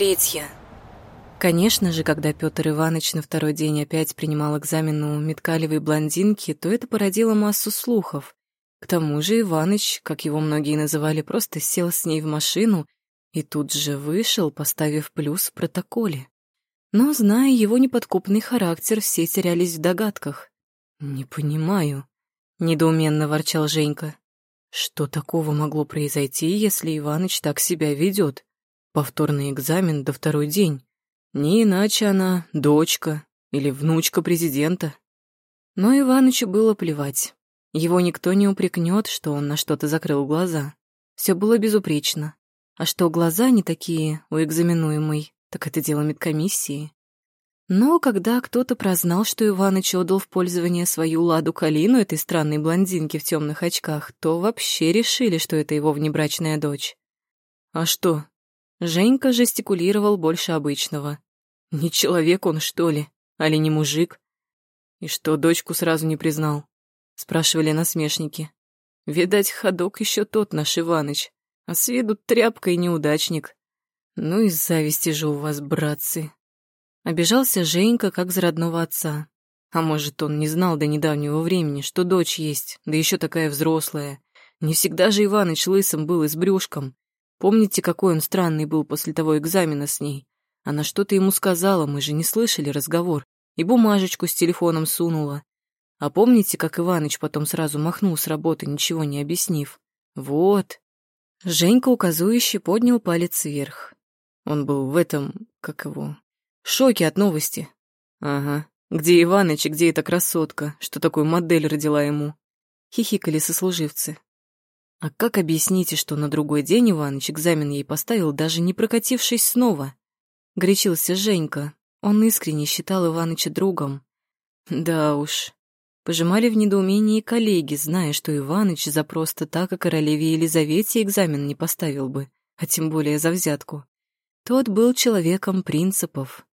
третья. Конечно же, когда Петр Иванович на второй день опять принимал экзамен у меткалевой блондинки, то это породило массу слухов. К тому же Иваныч, как его многие называли, просто сел с ней в машину и тут же вышел, поставив плюс в протоколе. Но, зная его неподкупный характер, все терялись в догадках. «Не понимаю», — недоуменно ворчал Женька. «Что такого могло произойти, если Иваныч так себя ведет? Повторный экзамен до второй день. Не иначе она дочка или внучка президента». Но Иванычу было плевать. Его никто не упрекнет, что он на что-то закрыл глаза. Все было безупречно. А что глаза не такие у экзаменуемой, так это дело медкомиссии. Но когда кто-то прознал, что Иваныч отдал в пользование свою ладу Калину этой странной блондинке в темных очках, то вообще решили, что это его внебрачная дочь. А что? Женька жестикулировал больше обычного. Не человек он, что ли? Али не мужик? И что, дочку сразу не признал? спрашивали насмешники. Видать, ходок еще тот наш Иваныч, а с виду тряпка и неудачник. Ну и зависти же у вас, братцы. Обижался Женька, как за родного отца. А может, он не знал до недавнего времени, что дочь есть, да еще такая взрослая. Не всегда же Иваныч лысым был и с брюшком. Помните, какой он странный был после того экзамена с ней? Она что-то ему сказала, мы же не слышали разговор. И бумажечку с телефоном сунула. А помните, как Иваныч потом сразу махнул с работы, ничего не объяснив? Вот. Женька указующе поднял палец вверх. Он был в этом, как его, шоке от новости. Ага. Где Иваныч где эта красотка, что такую модель родила ему? Хихикали сослуживцы. А как объясните, что на другой день Иваныч экзамен ей поставил, даже не прокатившись снова? Горячился Женька. Он искренне считал Иваныча другом. Да уж, Пожимали в недоумении коллеги, зная, что Иваныч за просто так о королеве Елизавете экзамен не поставил бы, а тем более за взятку. Тот был человеком принципов.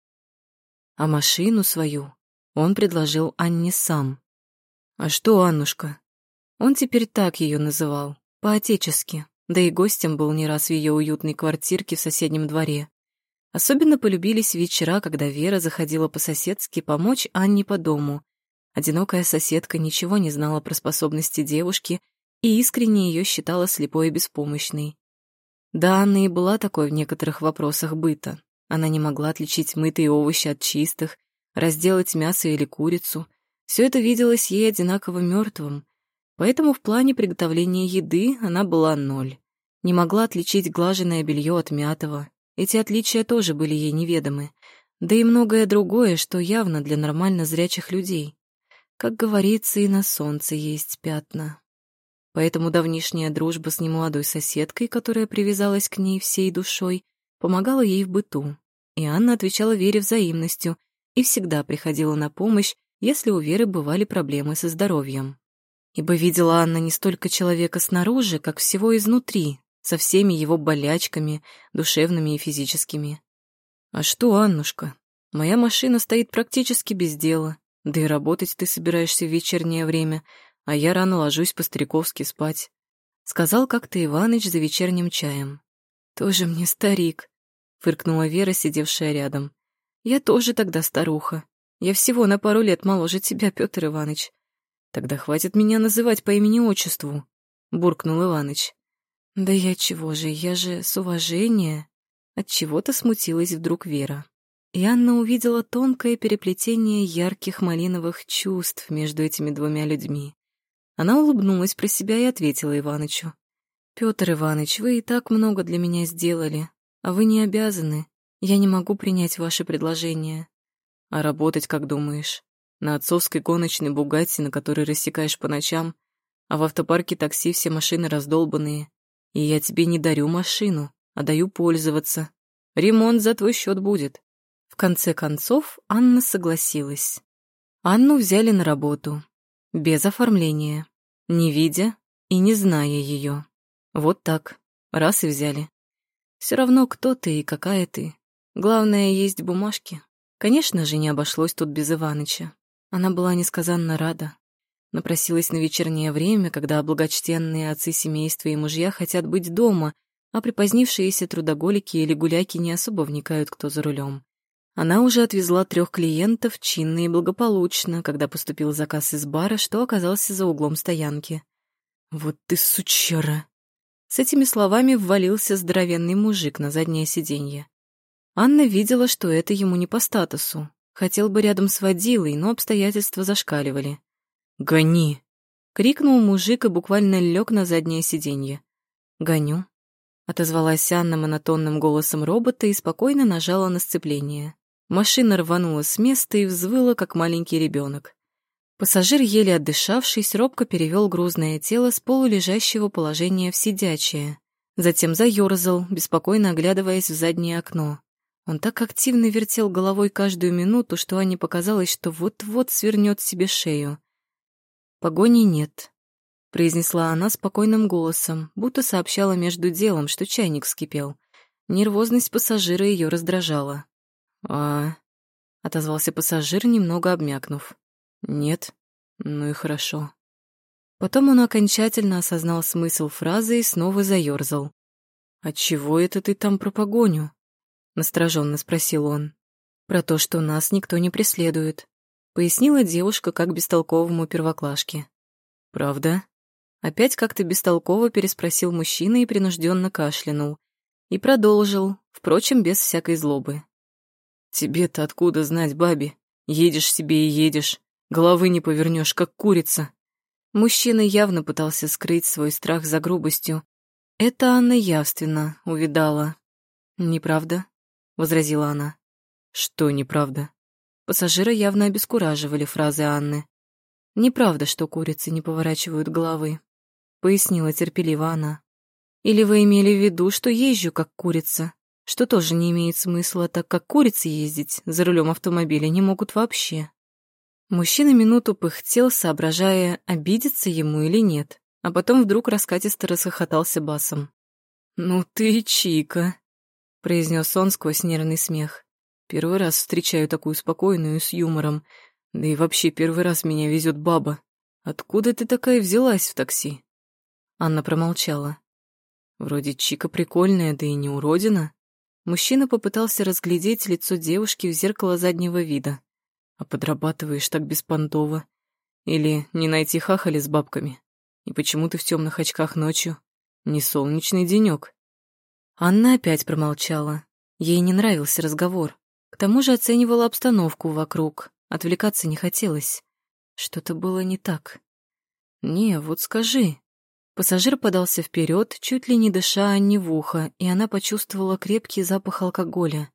А машину свою он предложил Анне сам. А что Аннушка? Он теперь так ее называл, по-отечески, да и гостем был не раз в ее уютной квартирке в соседнем дворе. Особенно полюбились вечера, когда Вера заходила по-соседски помочь Анне по дому, Одинокая соседка ничего не знала про способности девушки и искренне ее считала слепой и беспомощной. Да, Анна и была такой в некоторых вопросах быта. Она не могла отличить мытые овощи от чистых, разделать мясо или курицу. Все это виделось ей одинаково мертвым, поэтому в плане приготовления еды она была ноль. Не могла отличить глаженное белье от мятого. Эти отличия тоже были ей неведомы. Да и многое другое, что явно для нормально зрячих людей. Как говорится, и на солнце есть пятна. Поэтому давнишняя дружба с немолодой соседкой, которая привязалась к ней всей душой, помогала ей в быту. И Анна отвечала Вере взаимностью и всегда приходила на помощь, если у Веры бывали проблемы со здоровьем. Ибо видела Анна не столько человека снаружи, как всего изнутри, со всеми его болячками, душевными и физическими. «А что, Аннушка, моя машина стоит практически без дела. Да и работать ты собираешься в вечернее время, а я рано ложусь по-стариковски спать. Сказал как-то Иваныч за вечерним чаем. Тоже мне старик, фыркнула Вера, сидевшая рядом. Я тоже тогда старуха. Я всего на пару лет моложе тебя, Петр Иванович. Тогда хватит меня называть по имени-отчеству, буркнул Иваныч. Да я чего же, я же с уважения. От чего-то смутилась вдруг Вера и Анна увидела тонкое переплетение ярких малиновых чувств между этими двумя людьми. Она улыбнулась про себя и ответила Иванычу. «Пётр Иванович, вы и так много для меня сделали, а вы не обязаны. Я не могу принять ваше предложение». «А работать, как думаешь? На отцовской гоночной «Бугатти», на которой рассекаешь по ночам, а в автопарке такси все машины раздолбанные. И я тебе не дарю машину, а даю пользоваться. Ремонт за твой счет будет. В конце концов Анна согласилась. Анну взяли на работу. Без оформления. Не видя и не зная ее. Вот так. Раз и взяли. Все равно, кто ты и какая ты. Главное, есть бумажки. Конечно же, не обошлось тут без Иваныча. Она была несказанно рада. Напросилась на вечернее время, когда благочтенные отцы семейства и мужья хотят быть дома, а припозднившиеся трудоголики или гуляки не особо вникают, кто за рулем. Она уже отвезла трех клиентов чинно и благополучно, когда поступил заказ из бара, что оказался за углом стоянки. «Вот ты сучара!» С этими словами ввалился здоровенный мужик на заднее сиденье. Анна видела, что это ему не по статусу. Хотел бы рядом с водилой, но обстоятельства зашкаливали. «Гони!» — крикнул мужик и буквально лег на заднее сиденье. «Гоню», — отозвалась Анна монотонным голосом робота и спокойно нажала на сцепление. Машина рванула с места и взвыла, как маленький ребенок. Пассажир, еле отдышавшись, робко перевел грузное тело с полулежащего положения в сидячее. Затем заёрзал, беспокойно оглядываясь в заднее окно. Он так активно вертел головой каждую минуту, что Анне показалось, что вот-вот свернет себе шею. «Погони нет», — произнесла она спокойным голосом, будто сообщала между делом, что чайник вскипел. Нервозность пассажира ее раздражала. «А...» — отозвался пассажир, немного обмякнув. «Нет? Ну и хорошо». Потом он окончательно осознал смысл фразы и снова заёрзал. «А чего это ты там про погоню?» — настороженно спросил он. «Про то, что нас никто не преследует», — пояснила девушка как бестолковому первоклашке. «Правда?» Опять как-то бестолково переспросил мужчина и принужденно кашлянул. И продолжил, впрочем, без всякой злобы. Тебе-то откуда знать, баби? Едешь себе и едешь. Головы не повернешь, как курица. Мужчина явно пытался скрыть свой страх за грубостью. Это Анна явственно увидала. «Неправда?» — возразила она. «Что неправда?» Пассажира явно обескураживали фразы Анны. «Неправда, что курицы не поворачивают головы», — пояснила терпеливо она. «Или вы имели в виду, что езжу как курица?» что тоже не имеет смысла, так как курицы ездить за рулем автомобиля не могут вообще. Мужчина минуту пыхтел, соображая, обидеться ему или нет, а потом вдруг раскатисто расхохотался басом. «Ну ты Чика», — произнес он сквозь нервный смех. «Первый раз встречаю такую спокойную с юмором, да и вообще первый раз меня везет баба. Откуда ты такая взялась в такси?» Анна промолчала. Вроде Чика прикольная, да и не уродина. Мужчина попытался разглядеть лицо девушки в зеркало заднего вида. А подрабатываешь так беспонтово. Или не найти хахали с бабками. И почему ты в темных очках ночью? Не солнечный денек. Анна опять промолчала. Ей не нравился разговор. К тому же оценивала обстановку вокруг. Отвлекаться не хотелось. Что-то было не так. «Не, вот скажи», Пассажир подался вперед, чуть ли не дыша Анне в ухо, и она почувствовала крепкий запах алкоголя.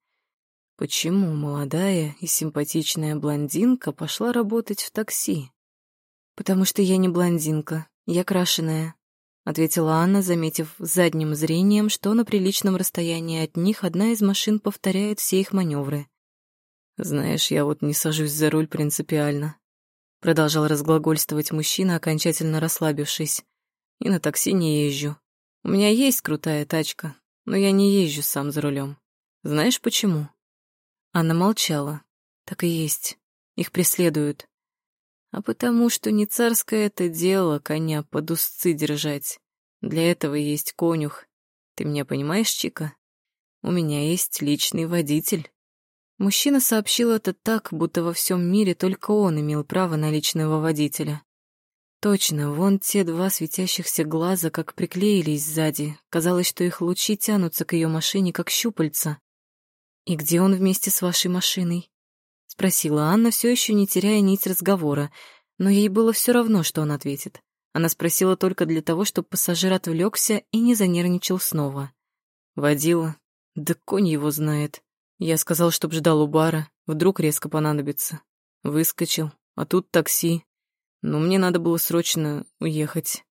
Почему молодая и симпатичная блондинка пошла работать в такси? «Потому что я не блондинка, я крашеная», — ответила Анна, заметив задним зрением, что на приличном расстоянии от них одна из машин повторяет все их маневры. «Знаешь, я вот не сажусь за руль принципиально», — продолжал разглагольствовать мужчина, окончательно расслабившись и на такси не езжу. У меня есть крутая тачка, но я не езжу сам за рулем. Знаешь почему?» Она молчала. «Так и есть. Их преследуют. А потому что не царское это дело коня под узцы держать. Для этого есть конюх. Ты меня понимаешь, Чика? У меня есть личный водитель». Мужчина сообщил это так, будто во всем мире только он имел право на личного водителя. Точно, вон те два светящихся глаза как приклеились сзади. Казалось, что их лучи тянутся к ее машине, как щупальца. «И где он вместе с вашей машиной?» — спросила Анна, все еще не теряя нить разговора, но ей было все равно, что он ответит. Она спросила только для того, чтобы пассажир отвлекся и не занервничал снова. Водила. Да конь его знает. Я сказал, чтоб ждал у бара, вдруг резко понадобится. Выскочил, а тут такси, но мне надо было срочно уехать.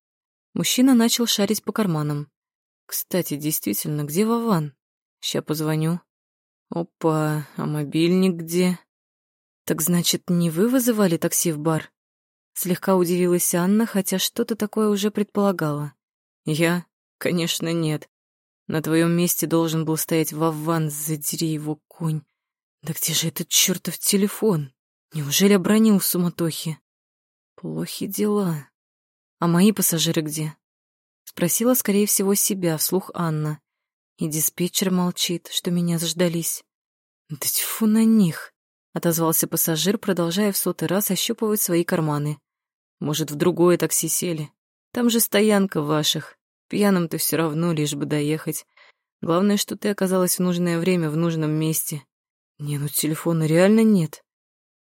Мужчина начал шарить по карманам. Кстати, действительно, где Вован? Ща позвоню. Опа, а мобильник где? Так значит, не вы вызывали такси в бар? Слегка удивилась Анна, хотя что-то такое уже предполагала. Я? Конечно, нет. На твоем месте должен был стоять Вован, задери его конь. Да где же этот чертов телефон? Неужели обронил в суматохе? Плохи дела. А мои пассажиры где? Спросила, скорее всего, себя, вслух Анна. И диспетчер молчит, что меня заждались. Да тьфу на них, отозвался пассажир, продолжая в сотый раз ощупывать свои карманы. Может, в другое такси сели? Там же стоянка ваших. Пьяным-то все равно, лишь бы доехать. Главное, что ты оказалась в нужное время в нужном месте. Не, ну телефона реально нет.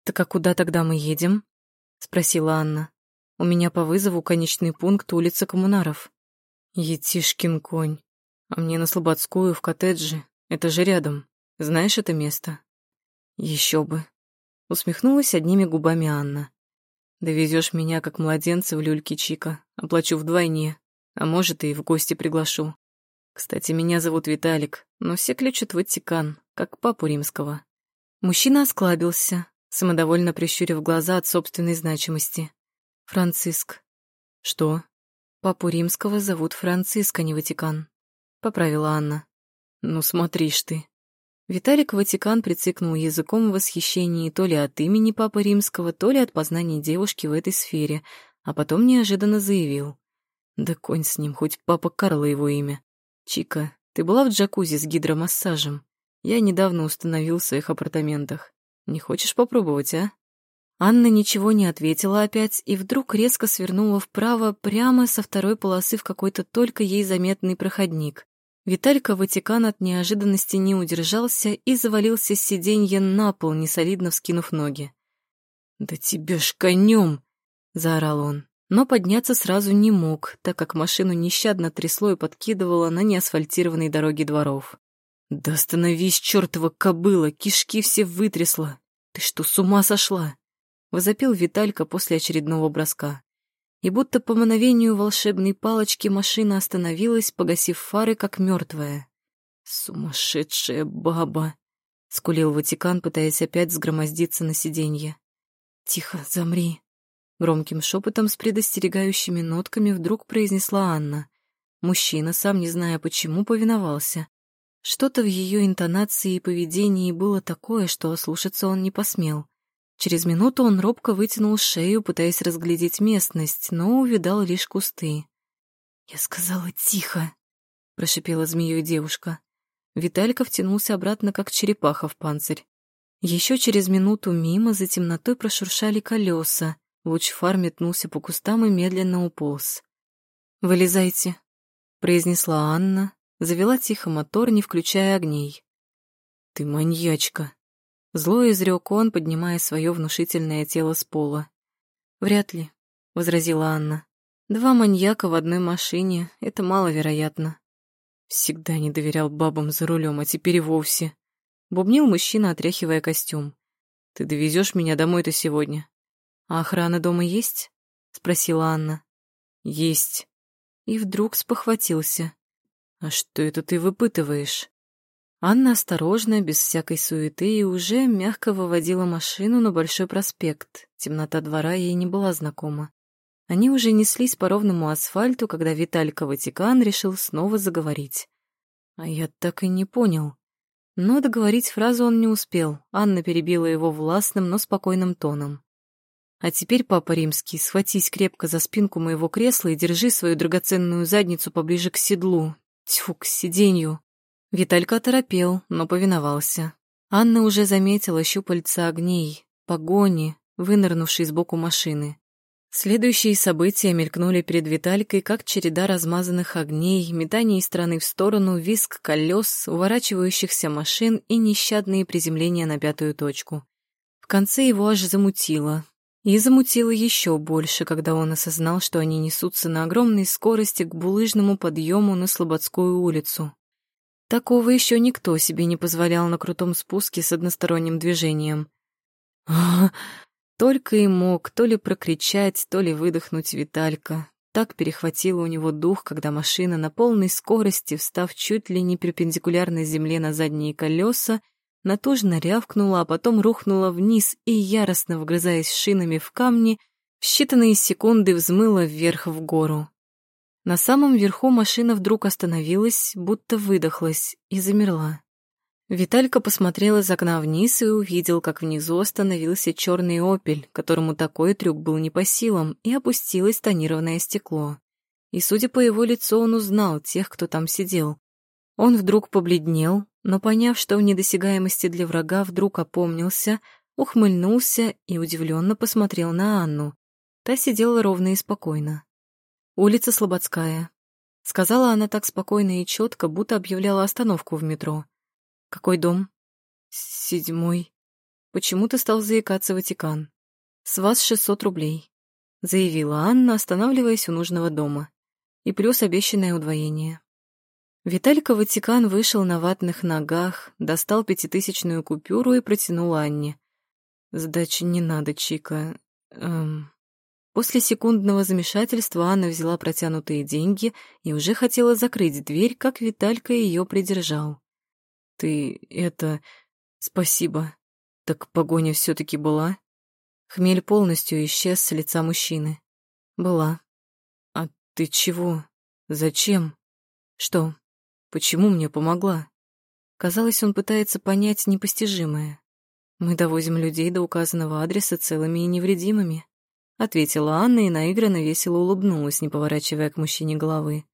Так а куда тогда мы едем? Спросила Анна. У меня по вызову конечный пункт улица Коммунаров. Етишкин конь. А мне на Слободскую, в коттедже. Это же рядом. Знаешь это место? Еще бы. Усмехнулась одними губами Анна. Довезешь меня, как младенца, в люльке Чика. Оплачу вдвойне. А может, и в гости приглашу. Кстати, меня зовут Виталик, но все ключат в Ватикан, как папу римского. Мужчина осклабился, самодовольно прищурив глаза от собственной значимости. Франциск. Что? Папу римского зовут Франциск, а не Ватикан. Поправила Анна. Ну, смотришь ты. Виталик Ватикан прицикнул языком в восхищении то ли от имени Папы Римского, то ли от познания девушки в этой сфере, а потом неожиданно заявил. «Да конь с ним, хоть Папа Карла его имя. Чика, ты была в джакузи с гидромассажем? Я недавно установил в своих апартаментах. Не хочешь попробовать, а?» Анна ничего не ответила опять и вдруг резко свернула вправо прямо со второй полосы в какой-то только ей заметный проходник. Виталька Ватикан от неожиданности не удержался и завалился с сиденья на пол, несолидно вскинув ноги. «Да тебе ж конем!» — заорал он. Но подняться сразу не мог, так как машину нещадно трясло и подкидывало на неасфальтированной дороге дворов. «Да остановись, чертова кобыла! Кишки все вытрясла! Ты что, с ума сошла?» — возопил Виталька после очередного броска и будто по мановению волшебной палочки машина остановилась, погасив фары, как мертвая. «Сумасшедшая баба!» — скулил Ватикан, пытаясь опять сгромоздиться на сиденье. «Тихо, замри!» Громким шепотом с предостерегающими нотками вдруг произнесла Анна. Мужчина, сам не зная почему, повиновался. Что-то в ее интонации и поведении было такое, что ослушаться он не посмел. Через минуту он робко вытянул шею, пытаясь разглядеть местность, но увидал лишь кусты. «Я сказала тихо», — прошипела змеей девушка. Виталька втянулся обратно, как черепаха в панцирь. Еще через минуту мимо за темнотой прошуршали колеса, луч фар метнулся по кустам и медленно уполз. «Вылезайте», — произнесла Анна, завела тихо мотор, не включая огней. «Ты маньячка», Зло изрек он, поднимая свое внушительное тело с пола. «Вряд ли», — возразила Анна. «Два маньяка в одной машине — это маловероятно». Всегда не доверял бабам за рулем, а теперь и вовсе. Бубнил мужчина, отряхивая костюм. «Ты довезешь меня домой-то сегодня?» «А охрана дома есть?» — спросила Анна. «Есть». И вдруг спохватился. «А что это ты выпытываешь?» Анна осторожно, без всякой суеты, и уже мягко выводила машину на Большой проспект. Темнота двора ей не была знакома. Они уже неслись по ровному асфальту, когда Виталька Ватикан решил снова заговорить. А я так и не понял. Но договорить фразу он не успел. Анна перебила его властным, но спокойным тоном. «А теперь, папа римский, схватись крепко за спинку моего кресла и держи свою драгоценную задницу поближе к седлу. Тьфу, к сиденью. Виталька оторопел, но повиновался. Анна уже заметила щупальца огней, погони, вынырнувшей сбоку машины. Следующие события мелькнули перед Виталькой, как череда размазанных огней, метание из в сторону, визг колес, уворачивающихся машин и нещадные приземления на пятую точку. В конце его аж замутило. И замутило еще больше, когда он осознал, что они несутся на огромной скорости к булыжному подъему на Слободскую улицу. Такого еще никто себе не позволял на крутом спуске с односторонним движением. Только и мог то ли прокричать, то ли выдохнуть Виталька. Так перехватило у него дух, когда машина на полной скорости, встав чуть ли не перпендикулярно земле на задние колеса, натужно рявкнула, а потом рухнула вниз и, яростно вгрызаясь шинами в камни, в считанные секунды взмыла вверх в гору. На самом верху машина вдруг остановилась, будто выдохлась, и замерла. Виталька посмотрел из окна вниз и увидел, как внизу остановился черный «Опель», которому такой трюк был не по силам, и опустилось тонированное стекло. И, судя по его лицу, он узнал тех, кто там сидел. Он вдруг побледнел, но, поняв, что в недосягаемости для врага, вдруг опомнился, ухмыльнулся и удивленно посмотрел на Анну. Та сидела ровно и спокойно. «Улица Слободская», — сказала она так спокойно и четко, будто объявляла остановку в метро. «Какой дом?» «Седьмой». Почему-то стал заикаться Ватикан. «С вас шестьсот рублей», — заявила Анна, останавливаясь у нужного дома. «И плюс обещанное удвоение». Виталька Ватикан вышел на ватных ногах, достал пятитысячную купюру и протянул Анне. «Сдачи не надо, Чика. Эм...» После секундного замешательства Анна взяла протянутые деньги и уже хотела закрыть дверь, как Виталька ее придержал. «Ты это... Спасибо. Так погоня все таки была?» Хмель полностью исчез с лица мужчины. «Была. А ты чего? Зачем? Что?» Почему мне помогла? Казалось, он пытается понять непостижимое. Мы довозим людей до указанного адреса целыми и невредимыми, ответила Анна и наигранно весело улыбнулась, не поворачивая к мужчине головы.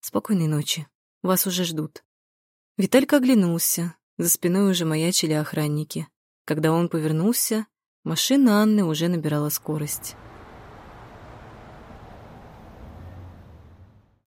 Спокойной ночи. Вас уже ждут. Виталька оглянулся. За спиной уже маячили охранники. Когда он повернулся, машина Анны уже набирала скорость.